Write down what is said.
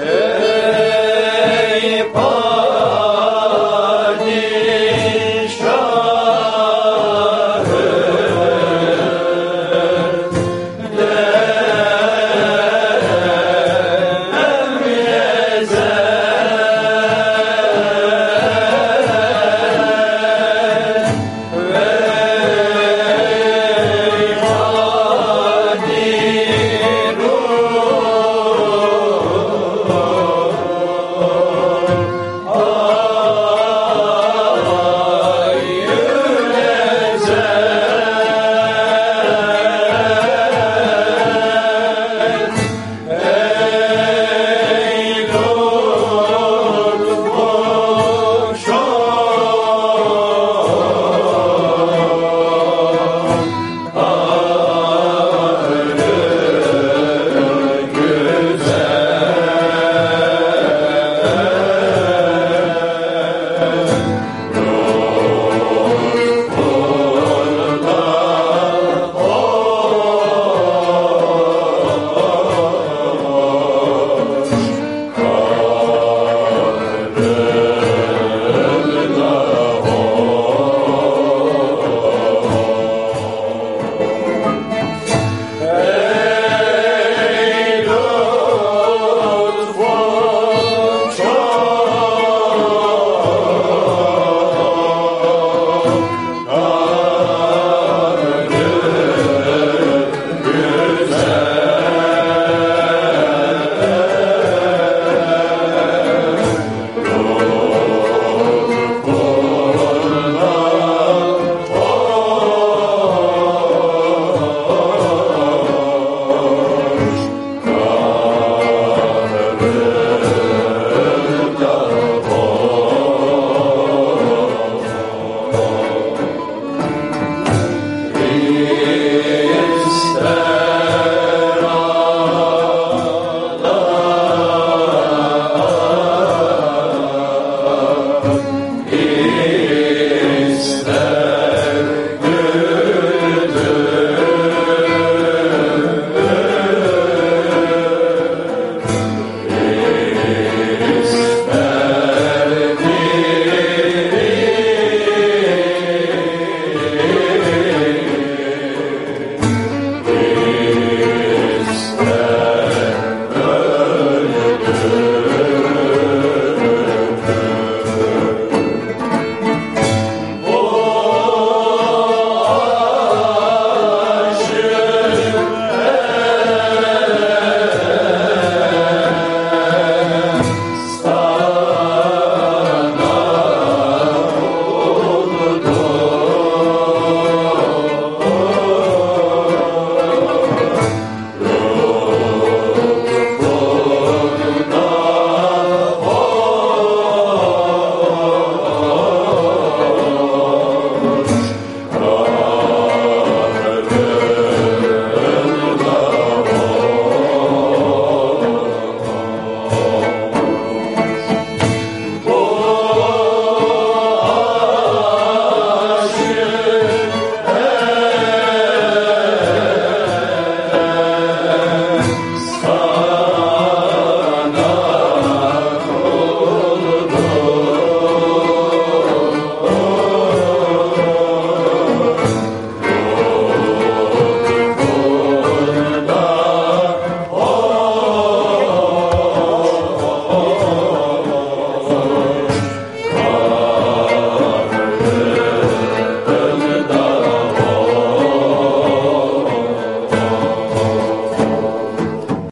예.